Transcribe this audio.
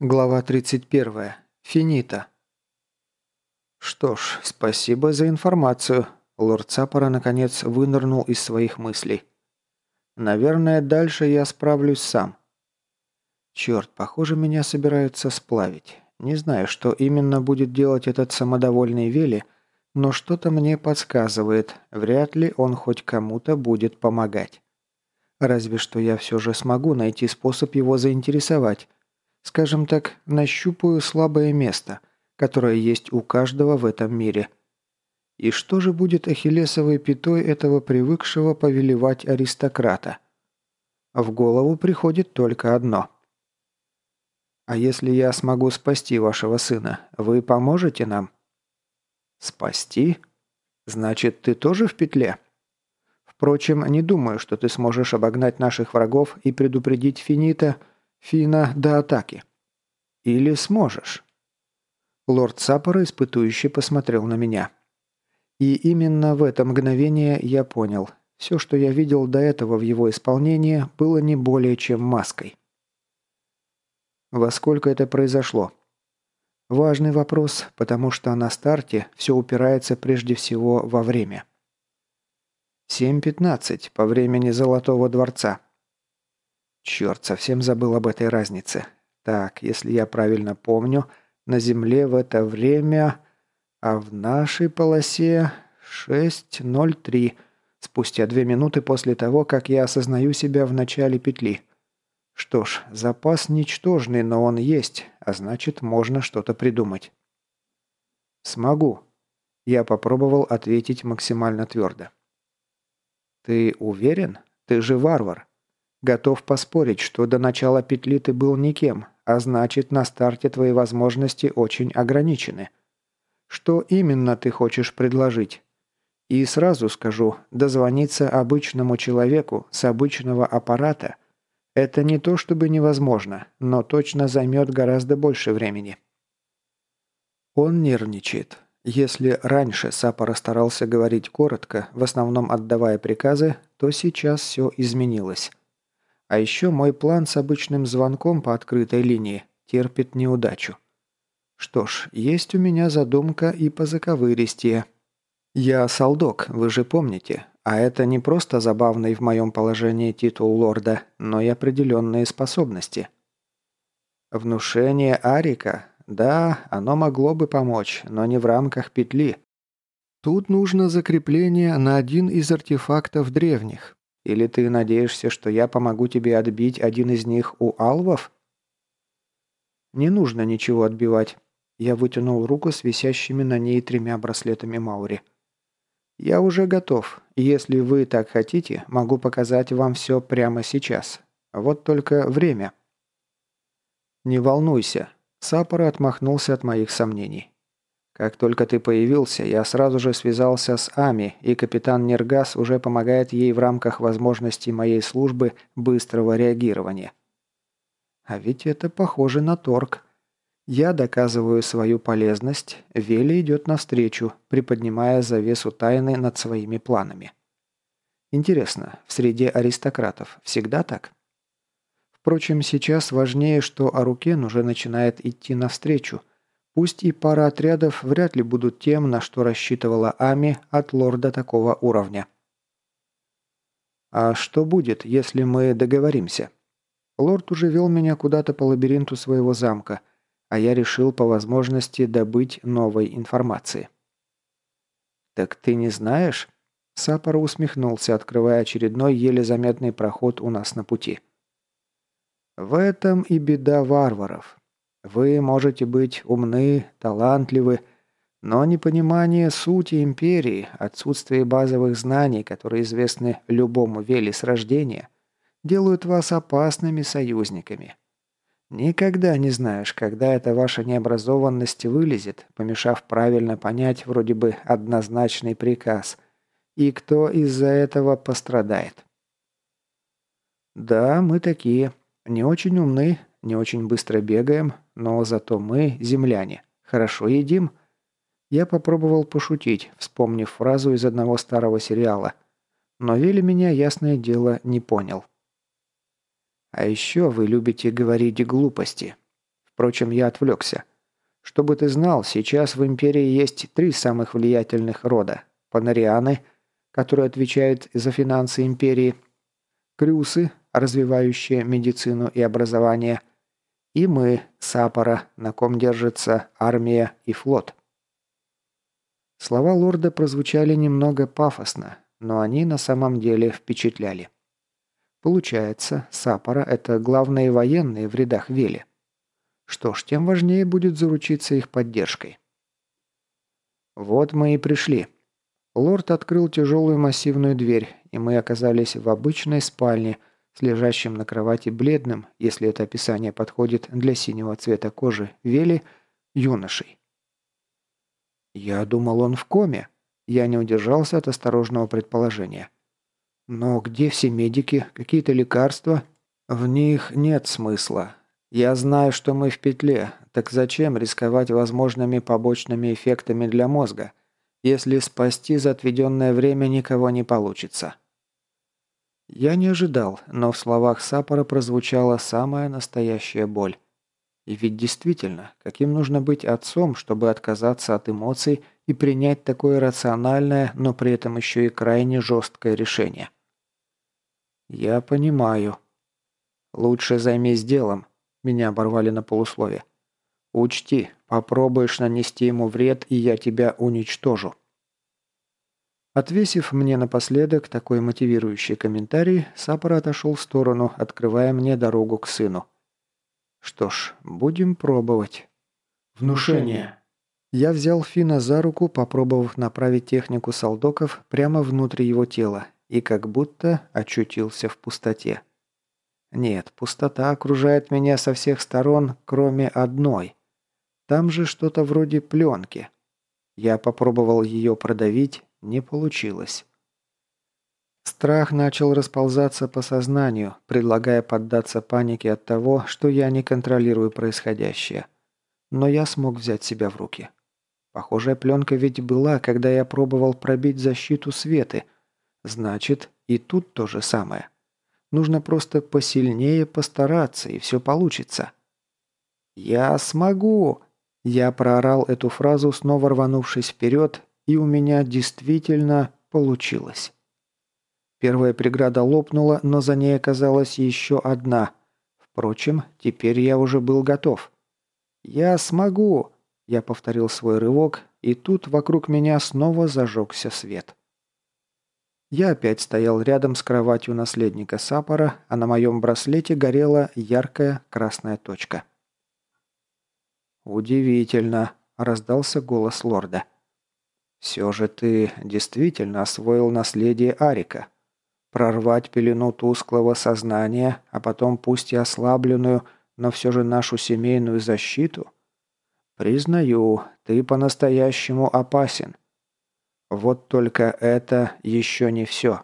Глава 31. Финита. Что ж, спасибо за информацию. Лорд Цапора наконец вынырнул из своих мыслей. Наверное, дальше я справлюсь сам. Черт, похоже, меня собираются сплавить. Не знаю, что именно будет делать этот самодовольный Вели, но что-то мне подсказывает, вряд ли он хоть кому-то будет помогать. Разве что я все же смогу найти способ его заинтересовать, Скажем так, нащупаю слабое место, которое есть у каждого в этом мире. И что же будет ахиллесовой пятой этого привыкшего повелевать аристократа? В голову приходит только одно. «А если я смогу спасти вашего сына, вы поможете нам?» «Спасти? Значит, ты тоже в петле?» Впрочем, не думаю, что ты сможешь обогнать наших врагов и предупредить Финита, Фина до атаки. Или сможешь?» Лорд Саппора испытующе посмотрел на меня. И именно в это мгновение я понял. Все, что я видел до этого в его исполнении, было не более чем маской. Во сколько это произошло? Важный вопрос, потому что на старте все упирается прежде всего во время. 7.15 по времени Золотого дворца. Черт, совсем забыл об этой разнице. Так, если я правильно помню, на Земле в это время, а в нашей полосе 6.03, спустя две минуты после того, как я осознаю себя в начале петли. Что ж, запас ничтожный, но он есть, а значит, можно что-то придумать. Смогу. Я попробовал ответить максимально твердо. Ты уверен? Ты же варвар. Готов поспорить, что до начала петли ты был никем, а значит, на старте твои возможности очень ограничены. Что именно ты хочешь предложить? И сразу скажу, дозвониться обычному человеку с обычного аппарата – это не то чтобы невозможно, но точно займет гораздо больше времени. Он нервничает. Если раньше Сапора старался говорить коротко, в основном отдавая приказы, то сейчас все изменилось. А еще мой план с обычным звонком по открытой линии терпит неудачу. Что ж, есть у меня задумка и по заковыристее. Я солдок, вы же помните. А это не просто забавный в моем положении титул лорда, но и определенные способности. Внушение Арика? Да, оно могло бы помочь, но не в рамках петли. Тут нужно закрепление на один из артефактов древних, или ты надеешься, что я помогу тебе отбить один из них у алвов?» «Не нужно ничего отбивать». Я вытянул руку с висящими на ней тремя браслетами Маури. «Я уже готов. Если вы так хотите, могу показать вам все прямо сейчас. Вот только время». «Не волнуйся». Сапора отмахнулся от моих сомнений. Как только ты появился, я сразу же связался с Ами, и капитан Нергас уже помогает ей в рамках возможностей моей службы быстрого реагирования. А ведь это похоже на торг. Я доказываю свою полезность, Вели идет навстречу, приподнимая завесу тайны над своими планами. Интересно, в среде аристократов всегда так? Впрочем, сейчас важнее, что Арукен уже начинает идти навстречу, Пусть и пара отрядов вряд ли будут тем, на что рассчитывала Ами от лорда такого уровня. «А что будет, если мы договоримся?» Лорд уже вел меня куда-то по лабиринту своего замка, а я решил по возможности добыть новой информации. «Так ты не знаешь?» Сапора усмехнулся, открывая очередной еле заметный проход у нас на пути. «В этом и беда варваров. Вы можете быть умны, талантливы, но непонимание сути империи, отсутствие базовых знаний, которые известны любому Вели с рождения, делают вас опасными союзниками. Никогда не знаешь, когда эта ваша необразованность вылезет, помешав правильно понять вроде бы однозначный приказ, и кто из-за этого пострадает. Да, мы такие. Не очень умны, не очень быстро бегаем, но зато мы, земляне, хорошо едим. Я попробовал пошутить, вспомнив фразу из одного старого сериала. Но Вели меня, ясное дело, не понял. А еще вы любите говорить глупости. Впрочем, я отвлекся. Чтобы ты знал, сейчас в Империи есть три самых влиятельных рода. Панарианы, которые отвечают за финансы Империи. Крюсы, развивающие медицину и образование. И мы, Сапора, на ком держится армия и флот. Слова лорда прозвучали немного пафосно, но они на самом деле впечатляли. Получается, Сапора – это главные военные в рядах Вели. Что ж, тем важнее будет заручиться их поддержкой. Вот мы и пришли. Лорд открыл тяжелую массивную дверь, и мы оказались в обычной спальне с лежащим на кровати бледным, если это описание подходит для синего цвета кожи, Вели, юношей. Я думал, он в коме. Я не удержался от осторожного предположения. Но где все медики? Какие-то лекарства? В них нет смысла. Я знаю, что мы в петле, так зачем рисковать возможными побочными эффектами для мозга, если спасти за отведенное время никого не получится? Я не ожидал, но в словах Сапора прозвучала самая настоящая боль. И ведь действительно, каким нужно быть отцом, чтобы отказаться от эмоций и принять такое рациональное, но при этом еще и крайне жесткое решение? «Я понимаю. Лучше займись делом», – меня оборвали на полуслове. «Учти, попробуешь нанести ему вред, и я тебя уничтожу». Отвесив мне напоследок такой мотивирующий комментарий, Сапора отошел в сторону, открывая мне дорогу к сыну. «Что ж, будем пробовать». «Внушение». Я взял Фина за руку, попробовав направить технику солдоков прямо внутрь его тела, и как будто очутился в пустоте. Нет, пустота окружает меня со всех сторон, кроме одной. Там же что-то вроде пленки. Я попробовал ее продавить, не получилось. Страх начал расползаться по сознанию, предлагая поддаться панике от того, что я не контролирую происходящее. Но я смог взять себя в руки. Похожая пленка ведь была, когда я пробовал пробить защиту Светы – Значит, и тут то же самое. Нужно просто посильнее постараться, и все получится. «Я смогу!» Я проорал эту фразу, снова рванувшись вперед, и у меня действительно получилось. Первая преграда лопнула, но за ней оказалась еще одна. Впрочем, теперь я уже был готов. «Я смогу!» Я повторил свой рывок, и тут вокруг меня снова зажегся свет. Я опять стоял рядом с кроватью наследника Сапора, а на моем браслете горела яркая красная точка. «Удивительно», – раздался голос лорда. «Все же ты действительно освоил наследие Арика. Прорвать пелену тусклого сознания, а потом пусть и ослабленную, но все же нашу семейную защиту? Признаю, ты по-настоящему опасен». Вот только это еще не все.